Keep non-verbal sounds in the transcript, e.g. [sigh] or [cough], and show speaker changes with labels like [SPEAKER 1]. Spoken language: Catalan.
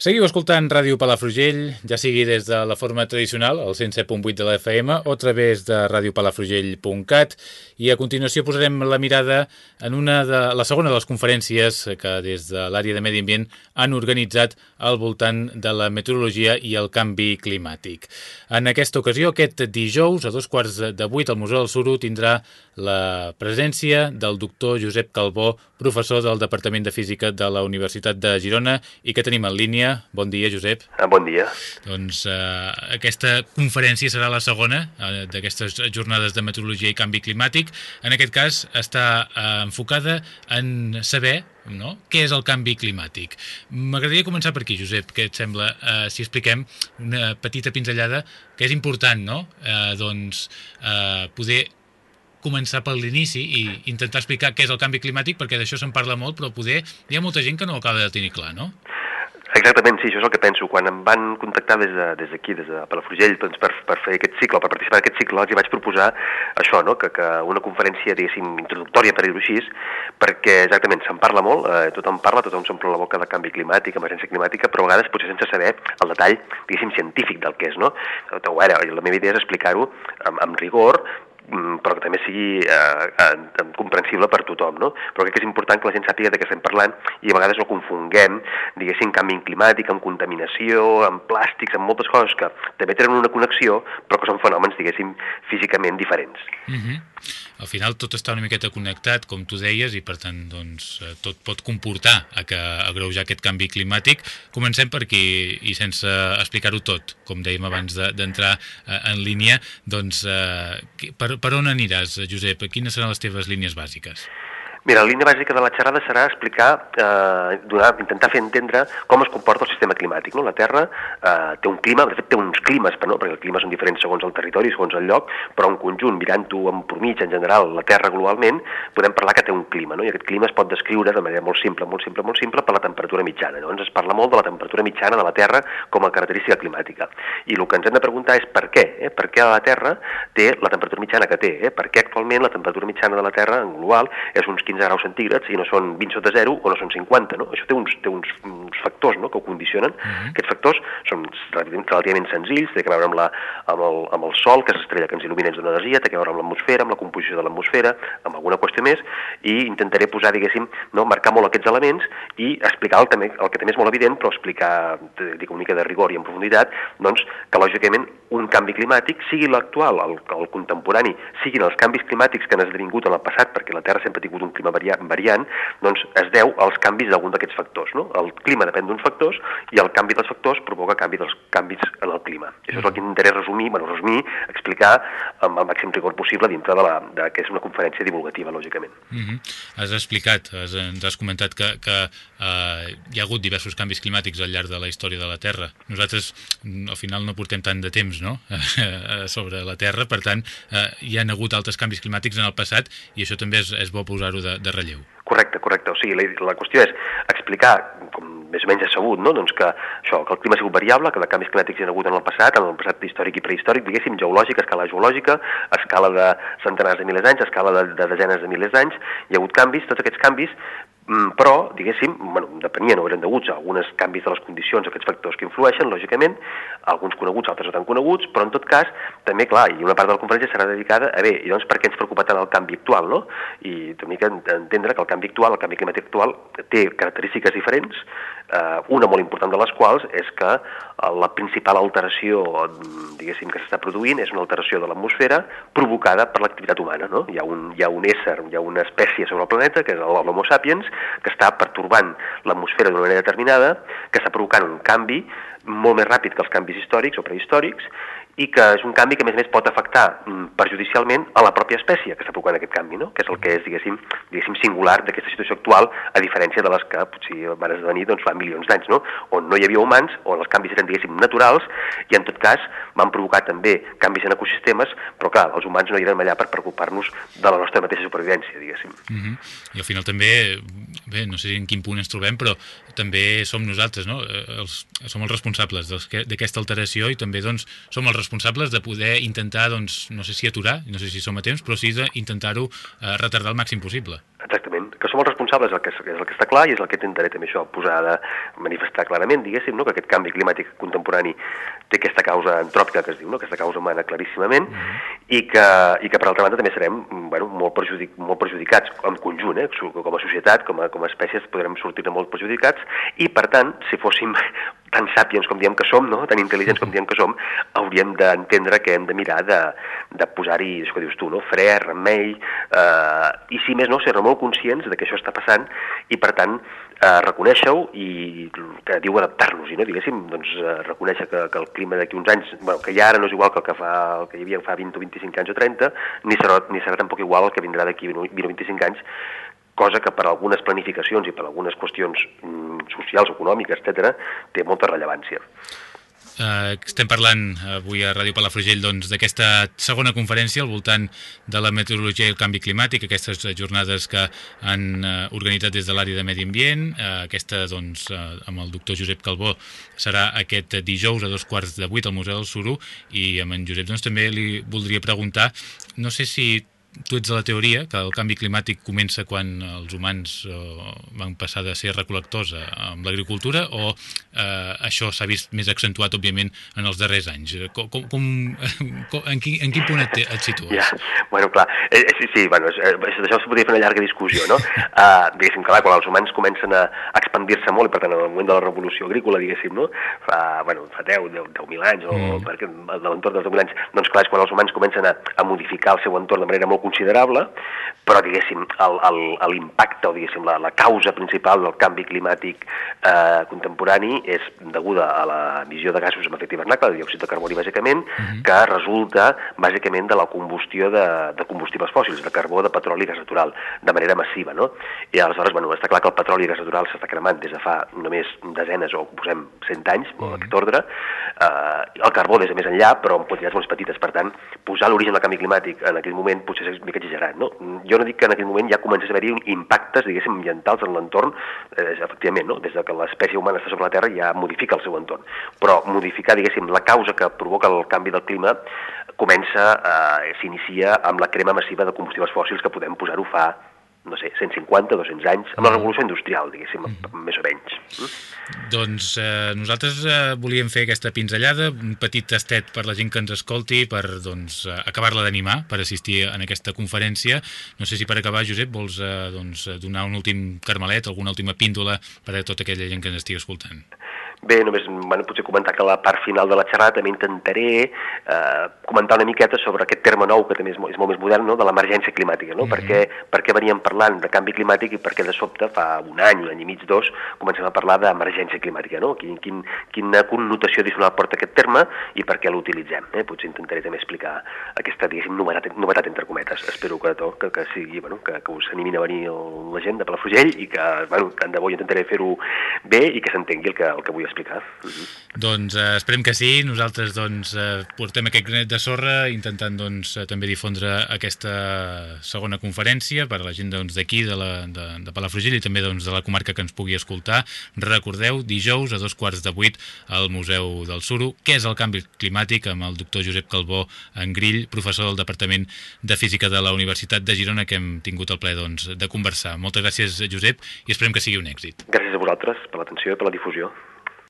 [SPEAKER 1] Seguiu escoltant Ràdio Palafrugell, ja sigui des de la forma tradicional, el 107.8 de la FM, o a través de radiopalafrugell.cat, i a continuació posarem la mirada en una de la segona de les conferències que des de l'àrea de Medi Ambient han organitzat al voltant de la meteorologia i el canvi climàtic. En aquesta ocasió, aquest dijous, a dos quarts de vuit, el Museu del Suro tindrà la presència del doctor Josep Calbó, professor del Departament de Física de la Universitat de Girona, i que tenim en línia Bon dia, Josep.
[SPEAKER 2] Ah, bon dia.
[SPEAKER 1] Doncs eh, aquesta conferència serà la segona eh, d'aquestes jornades de meteorologia i canvi climàtic. En aquest cas està eh, enfocada en saber no? què és el canvi climàtic. M'agradaria començar per aquí, Josep, què et sembla eh, si expliquem una petita pinzellada que és important, no? Eh, doncs eh, poder començar per l'inici i intentar explicar què és el canvi climàtic, perquè d'això se'n parla molt, però poder hi ha molta gent que no ho acaba de tenir clar, no?
[SPEAKER 2] Exactament, sí, això és el que penso. Quan em van contactar des d'aquí, de, des de Palafrugell, doncs per, per fer aquest cicle, per participar en aquest cicle, els hi vaig proposar això, no? que, que una conferència, diguéssim, introductòria, per dir-ho així, perquè exactament se'n parla molt, eh, tothom parla, tothom s'omple la boca de canvi climàtic, emergència climàtica, però a vegades potser sense saber el detall, diguéssim, científic del que és, no? A veure, la meva idea és explicar-ho amb, amb rigor, Mm, però també sigui eh, eh, comprensible per tothom, no? Però crec que és important que la gent sàpiga de què estem parlant i a vegades no confonguem, diguéssim, canvi climàtic amb contaminació, amb plàstics, amb moltes coses que també tenen una connexió, però que són fenòmens, diguéssim, físicament diferents.
[SPEAKER 1] Mm -hmm. Al final tot està una miqueta connectat, com tu deies, i per tant doncs, eh, tot pot comportar a que agreujar aquest canvi climàtic. Comencem per aquí i sense explicar-ho tot, com dèiem abans d'entrar de, en línia, doncs eh, per, per on aniràs, Josep? Quines seran les teves línies bàsiques?
[SPEAKER 2] Mira, la línia bàsica de la xerrada serà explicar, eh, donar, intentar fer entendre com es comporta el sistema climàtic. No? La Terra eh, té un clima, de fet té uns climes, però no? perquè els climes són diferents segons el territori, segons el lloc, però en conjunt, mirant-ho en mig, en general, la Terra globalment, podem parlar que té un clima, no? i aquest clima es pot descriure de manera molt simple, molt simple, molt simple, per la temperatura mitjana. Llavors es parla molt de la temperatura mitjana de la Terra com a característica climàtica. I el que ens hem de preguntar és per què, eh? per què la Terra té la temperatura mitjana que té, eh? per què actualment la temperatura mitjana de la Terra en global és uns 15 graus centígrads i no són 20 sota 0 o no són 50, no? Això té uns, té uns, uns factors no? que ho condicionen. Uh mhm. -huh. Aquests factors són relativament senzills, té a veure amb, la, amb, el, amb el sol, que és l'estrella que ens il·lumina ens dona energia, té a veure amb l'atmosfera, amb la composició de l'atmosfera, amb alguna qüestió més, i intentaré posar, diguéssim, no? marcar molt aquests elements i explicar el, també, el que també és molt evident, però explicar dic, una mica de rigor i en profunditat, doncs, que lògicament un canvi climàtic, sigui l'actual, el, el contemporani, siguin els canvis climàtics que han esdevingut en el passat, perquè la Terra sempre ha tingut un clima variat, variant, doncs es deu als canvis d'algun d'aquests factors. No? El clima depèn d'uns factors i el canvi dels factors provoca canvi dels canvis en el clima. Això és el que intentaré resumir, bueno, resumir, explicar amb el màxim rigor possible dintre de la de, que és una conferència divulgativa, lògicament.
[SPEAKER 1] Mm -hmm. Has explicat, has, ens has comentat que, que eh, hi ha hagut diversos canvis climàtics al llarg de la història de la Terra. Nosaltres, al final, no portem tant de temps no? [laughs] sobre la Terra, per tant, eh, hi han hagut altres canvis climàtics en el passat i això també és, és bo posar-ho de, de relleu.
[SPEAKER 2] Correcte, correcte. O sigui, la, la qüestió és explicar, com més o menys és sabut, no? doncs que, això, que el clima ha sigut variable, que de canvis climàtics hi ha hagut en el passat, en el passat històric i prehistòric, diguéssim, geològic, a escala geològica, a escala de centenars de milers d'anys, a escala de, de desenes de milers d'anys, hi ha hagut canvis, tots aquests canvis però, diguéssim, bueno, depenien o eren deguts a alguns canvis de les condicions, aquests factors que influeixen, lògicament, alguns coneguts, altres no tan coneguts, però en tot cas, també, clar, i una part de la conferència serà dedicada a, bé, i doncs per què ens preocupa tant el canvi actual, no? I una mica entendre que el canvi actual, el canvi climàtic actual, té característiques diferents, eh, una molt important de les quals és que eh, la principal alteració, diguéssim, que s'està produint és una alteració de l'atmosfera provocada per l'activitat humana, no? Hi ha, un, hi ha un ésser, hi ha una espècie sobre el planeta, que és l'Homo sapiens, que està pertorbant l'atmosfera d'una manera determinada, que està provocant un canvi molt més ràpid que els canvis històrics o prehistòrics i que és un canvi que a més a més pot afectar mm, perjudicialment a la pròpia espècie que està provocant aquest canvi, no? que és el que és, diguéssim, diguéssim singular d'aquesta situació actual, a diferència de les que potser van esdevenir doncs, fa milions d'anys, no? on no hi havia humans, on els canvis eren, diguéssim, naturals, i en tot cas van provocar també canvis en ecosistemes, però clar, els humans no hi érem allà per preocupar-nos de la nostra mateixa supervivència, diguéssim.
[SPEAKER 1] Mm -hmm. I al final també, bé, no sé en quin punt ens trobem, però també som nosaltres, no? Eh, els, som els responsables d'aquesta alteració i també doncs, som els responsables de poder intentar, doncs, no sé si aturar, no sé si som a temps, però sí d'intentar-ho eh, retardar el màxim possible.
[SPEAKER 2] Exactament, que som els responsables, el que, és el que està clar i és el que intentaré també això, posar de manifestar clarament, diguéssim, no? que aquest canvi climàtic contemporani té aquesta causa antròpica que es diu, no? aquesta causa humana claríssimament, mm -hmm. i, que, i que per altra banda també serem bueno, molt, perjudic, molt perjudicats en conjunt, eh? com a societat, com a, com a espècies podrem sortir molt perjudicats, i per tant, si fóssim tan sàpiens com diem que som, no? tan intel·ligents com diem que som, hauríem d'entendre que hem de mirar de, de posar-hi, això que dius tu, no? fre, remei, eh, i si més no, ser molt conscients de que això està passant i per tant eh, reconèixer-ho i que diu adaptar-nos, i no diguéssim, doncs eh, reconèixer que, que el clima d'aquí uns anys, bueno, que ja ara no és igual que el que, fa, el que hi havia fa 20 o 25 anys o 30, ni serà, ni serà tampoc igual el que vindrà d'aquí 20 o 25 anys, cosa que per algunes planificacions i per algunes qüestions mm, socials, econòmiques, etc, té molta rellevància.
[SPEAKER 1] Uh, estem parlant avui a Ràdio Palafrugell doncs, d'aquesta doncs, segona conferència al voltant de la meteorologia i el canvi climàtic, aquestes jornades que han uh, organitzat des de l'àrea de Medi Ambient. Uh, aquesta, doncs, uh, amb el doctor Josep Calbó, serà aquest dijous a dos quarts de vuit al Museu del Suro i amb en Josep doncs, també li voldria preguntar, no sé si tu ets de la teoria que el canvi climàtic comença quan els humans eh, van passar de ser recol·lectors amb l'agricultura o eh, això s'ha vist més accentuat, òbviament, en els darrers anys? Com, com, [laughs] com, en, quin, en quin punt et, et situes?
[SPEAKER 2] Ja, bueno, clar, eh, sí, sí, bueno, eh, d'això es podria fer una llarga discussió, no? Uh, [laughs] diguéssim, clar, quan els humans comencen a expandir-se molt, i per tant, en el moment de la revolució agrícola, diguéssim, no? Fa, bueno, fa 10, 10, 10.000 anys, o mm. perquè de l'entorn dels 10.000 anys, doncs clar, és quan els humans comencen a, a modificar el seu entorn de manera molt considerable, però diguéssim, l'impacte o diguéssim, la, la causa principal del canvi climàtic eh, contemporani és deguda a l'emissió de gasos amb efecte hivernacle, de diòxid de carboni bàsicament, uh mhm. -huh. que resulta bàsicament de la combustió de, de combustibles fòssils, de carbó, de petroli i gas natural, de manera massiva, no? I aleshores, bueno, està clar que el petroli i gas natural s'està cremant des de fa només desenes o posem 100 anys, uh -huh. aquest ordre, eh, el carbó des de més enllà, però en quantitats molt petites, per tant, posar l'origen del canvi climàtic en aquell moment potser és mica exagerat, no? Jo no dic que en aquell moment ja comencés a haver-hi impactes, diguéssim, ambientals en l'entorn, eh, efectivament, no? des de que l'espècie humana està sobre la Terra ja modifica el seu entorn. Però modificar, diguéssim, la causa que provoca el canvi del clima comença, eh, s'inicia amb la crema massiva de combustibles fòssils que podem posar-ho fa no sé, 150, 200 anys, amb la mm. revolució industrial, diguéssim, mm. més o menys.
[SPEAKER 1] Mm? Doncs eh, nosaltres eh, volíem fer aquesta pinzellada, un petit tastet per la gent que ens escolti, per doncs, eh, acabar-la d'animar, per assistir en aquesta conferència. No sé si per acabar, Josep, vols eh, doncs, donar un últim carmelet, alguna última píndola per a tota aquella gent que ens estigui escoltant.
[SPEAKER 2] Bé, només bueno, potser comentar que a la part final de la xerrada també intentaré eh, comentar una miqueta sobre aquest terme nou, que també és, molt, és molt més modern, no? de l'emergència climàtica. No? Mm -hmm. perquè, perquè veníem parlant de canvi climàtic i perquè de sobte, fa un any, un any i mig, dos, comencem a parlar d'emergència climàtica. No? Quin, quin, quina connotació addicional porta aquest terme i per què l'utilitzem. Eh? Potser intentaré també explicar aquesta, diguéssim, novetat, novetat entre cometes. Espero que, to, que, que sigui, bueno, que, que us animin a venir la gent de Palafrugell i que, bueno, tant de bo intentaré fer-ho bé i que s'entengui el que, el que vull explicar. Uh
[SPEAKER 1] -huh. Doncs eh, esperem que sí. Nosaltres doncs, eh, portem aquest granet de sorra intentant doncs, eh, també difondre aquesta segona conferència per a la gent doncs, d'aquí, doncs, de, la, de, de Palafrugell i també doncs, de la comarca que ens pugui escoltar. Recordeu, dijous a dos quarts de vuit al Museu del Suro. Què és el canvi climàtic amb el doctor Josep Calbó en Grill, professor del Departament de Física de la Universitat de Girona, que hem tingut el ple doncs, de conversar. Moltes gràcies, Josep, i esperem que sigui un èxit.
[SPEAKER 2] Gràcies a vosaltres per l'atenció i per la difusió.